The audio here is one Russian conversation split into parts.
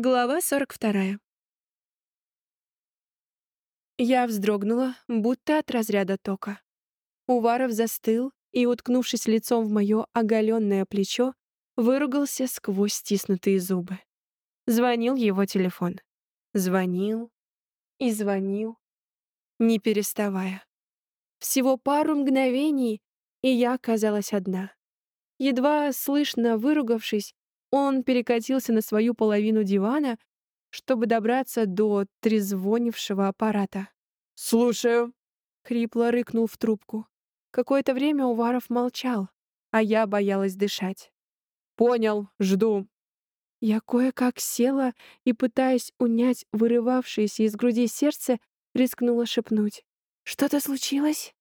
Глава 42. Я вздрогнула, будто от разряда тока. Уваров застыл и, уткнувшись лицом в мое оголенное плечо, выругался сквозь стиснутые зубы. Звонил его телефон. Звонил и звонил, не переставая. Всего пару мгновений, и я оказалась одна. Едва слышно выругавшись, он перекатился на свою половину дивана, чтобы добраться до трезвонившего аппарата. «Слушаю», — хрипло рыкнул в трубку. Какое-то время Уваров молчал, а я боялась дышать. «Понял, жду». Я кое-как села и, пытаясь унять вырывавшееся из груди сердце, рискнула шепнуть. «Что-то случилось?»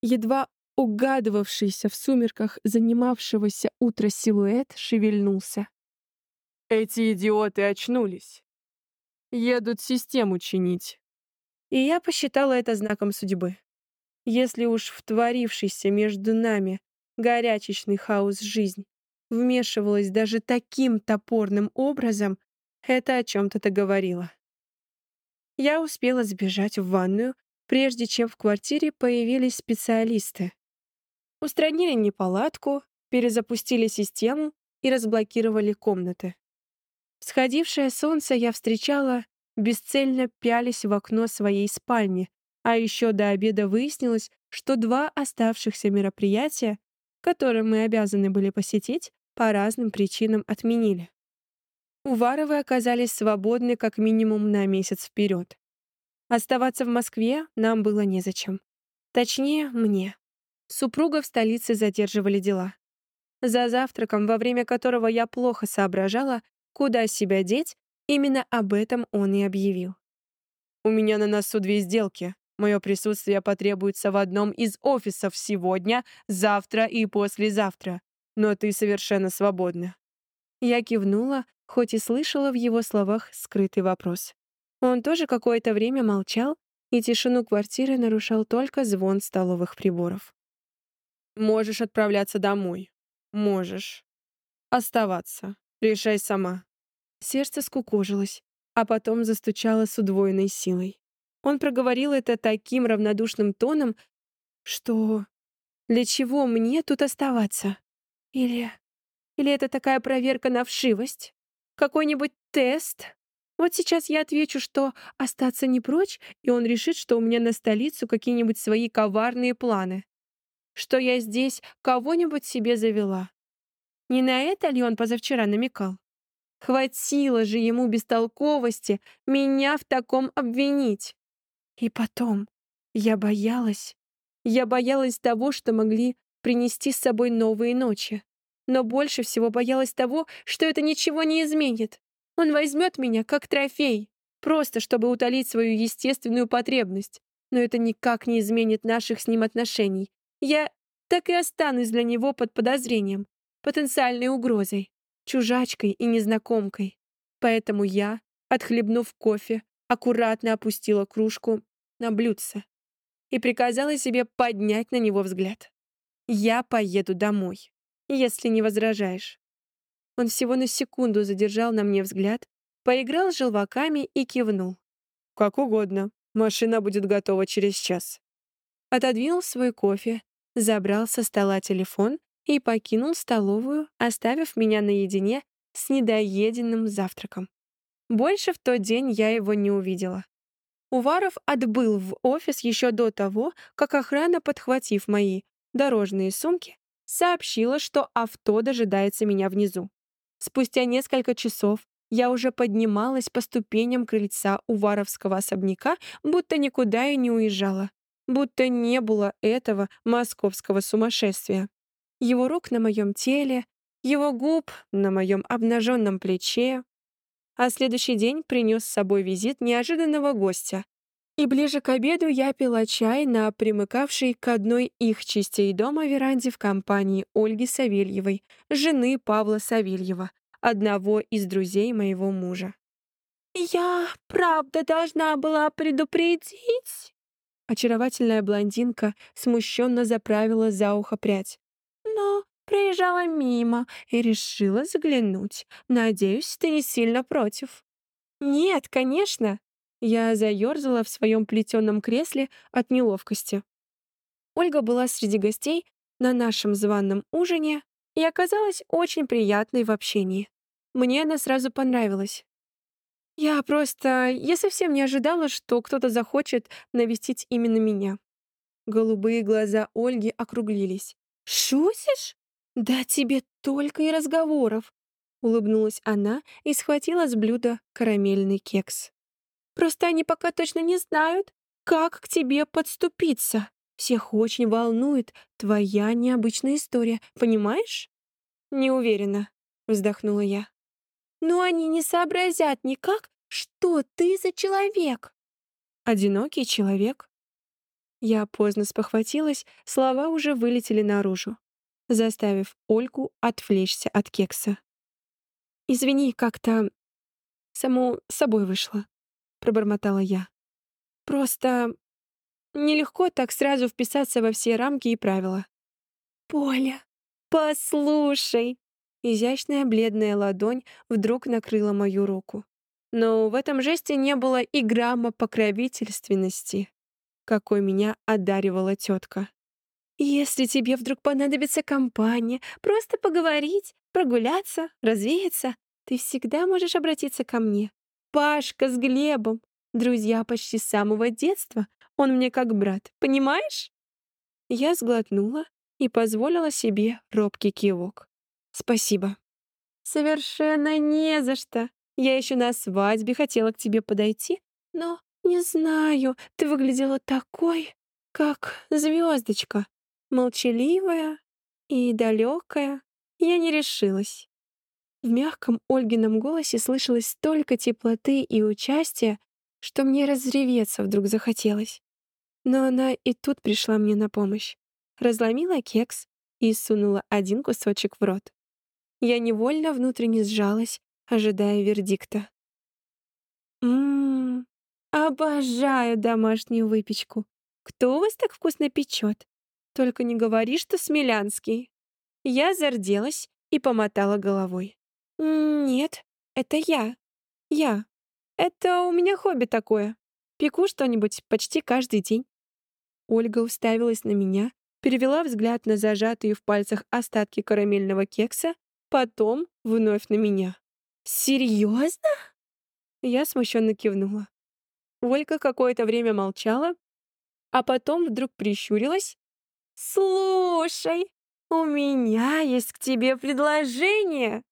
Едва угадывавшийся в сумерках занимавшегося утро силуэт шевельнулся. «Эти идиоты очнулись. Едут систему чинить». И я посчитала это знаком судьбы. Если уж втворившийся между нами горячечный хаос жизнь вмешивалась даже таким топорным образом, это о чем-то договорило. Я успела сбежать в ванную, прежде чем в квартире появились специалисты. Устранили неполадку, перезапустили систему и разблокировали комнаты. Сходившее солнце я встречала, бесцельно пялись в окно своей спальни, а еще до обеда выяснилось, что два оставшихся мероприятия, которые мы обязаны были посетить, по разным причинам отменили. Уваровы оказались свободны как минимум на месяц вперед. Оставаться в Москве нам было незачем. Точнее, мне. Супруга в столице задерживали дела. За завтраком, во время которого я плохо соображала, куда себя деть, именно об этом он и объявил. «У меня на носу две сделки. Мое присутствие потребуется в одном из офисов сегодня, завтра и послезавтра. Но ты совершенно свободна». Я кивнула, хоть и слышала в его словах скрытый вопрос. Он тоже какое-то время молчал, и тишину квартиры нарушал только звон столовых приборов. Можешь отправляться домой. Можешь. Оставаться. Решай сама. Сердце скукожилось, а потом застучало с удвоенной силой. Он проговорил это таким равнодушным тоном, что... Для чего мне тут оставаться? Или... Или это такая проверка на вшивость? Какой-нибудь тест? Вот сейчас я отвечу, что остаться не прочь, и он решит, что у меня на столицу какие-нибудь свои коварные планы что я здесь кого-нибудь себе завела. Не на это ли он позавчера намекал? Хватило же ему бестолковости меня в таком обвинить. И потом, я боялась. Я боялась того, что могли принести с собой новые ночи. Но больше всего боялась того, что это ничего не изменит. Он возьмет меня как трофей, просто чтобы утолить свою естественную потребность. Но это никак не изменит наших с ним отношений, я так и останусь для него под подозрением, потенциальной угрозой, чужачкой и незнакомкой. Поэтому я, отхлебнув кофе, аккуратно опустила кружку на блюдце и приказала себе поднять на него взгляд. «Я поеду домой, если не возражаешь». Он всего на секунду задержал на мне взгляд, поиграл с желваками и кивнул. «Как угодно. Машина будет готова через час». Отодвинул свой кофе, забрал со стола телефон и покинул столовую, оставив меня наедине с недоеденным завтраком. Больше в тот день я его не увидела. Уваров отбыл в офис еще до того, как охрана, подхватив мои дорожные сумки, сообщила, что авто дожидается меня внизу. Спустя несколько часов я уже поднималась по ступеням крыльца Уваровского особняка, будто никуда и не уезжала будто не было этого московского сумасшествия. Его рук на моем теле, его губ на моем обнаженном плече. А следующий день принес с собой визит неожиданного гостя. И ближе к обеду я пила чай на примыкавшей к одной их частей дома веранде в компании Ольги Савельевой, жены Павла Савельева, одного из друзей моего мужа. «Я правда должна была предупредить?» Очаровательная блондинка смущенно заправила за ухо прядь. «Но проезжала мимо и решила заглянуть. Надеюсь, ты не сильно против». «Нет, конечно!» Я заерзала в своем плетеном кресле от неловкости. Ольга была среди гостей на нашем званом ужине и оказалась очень приятной в общении. Мне она сразу понравилась. Я просто... Я совсем не ожидала, что кто-то захочет навестить именно меня. Голубые глаза Ольги округлились. «Шутишь? Да тебе только и разговоров!» Улыбнулась она и схватила с блюда карамельный кекс. «Просто они пока точно не знают, как к тебе подступиться. Всех очень волнует твоя необычная история, понимаешь?» «Не уверена», — вздохнула я. «Но они не сообразят никак, что ты за человек». «Одинокий человек?» Я поздно спохватилась, слова уже вылетели наружу, заставив Ольгу отвлечься от кекса. «Извини, как-то само собой вышло», — пробормотала я. «Просто нелегко так сразу вписаться во все рамки и правила». «Поля, послушай!» Изящная бледная ладонь вдруг накрыла мою руку. Но в этом жесте не было и грамма покровительственности какой меня одаривала тетка. «Если тебе вдруг понадобится компания, просто поговорить, прогуляться, развеяться, ты всегда можешь обратиться ко мне. Пашка с Глебом, друзья почти с самого детства, он мне как брат, понимаешь?» Я сглотнула и позволила себе робкий кивок. «Спасибо». «Совершенно не за что. Я еще на свадьбе хотела к тебе подойти, но «Не знаю, ты выглядела такой, как звездочка, молчаливая и далекая. Я не решилась». В мягком Ольгином голосе слышалось столько теплоты и участия, что мне разреветься вдруг захотелось. Но она и тут пришла мне на помощь. Разломила кекс и сунула один кусочек в рот. Я невольно внутренне сжалась, ожидая вердикта. «Ммм, Обожаю домашнюю выпечку. Кто у вас так вкусно печет? Только не говори, что Смелянский. Я зарделась и помотала головой. Нет, это я. Я. Это у меня хобби такое. Пеку что-нибудь почти каждый день. Ольга уставилась на меня, перевела взгляд на зажатые в пальцах остатки карамельного кекса, потом вновь на меня. «Серьезно?» Я смущенно кивнула. Ольга какое-то время молчала, а потом вдруг прищурилась. «Слушай, у меня есть к тебе предложение!»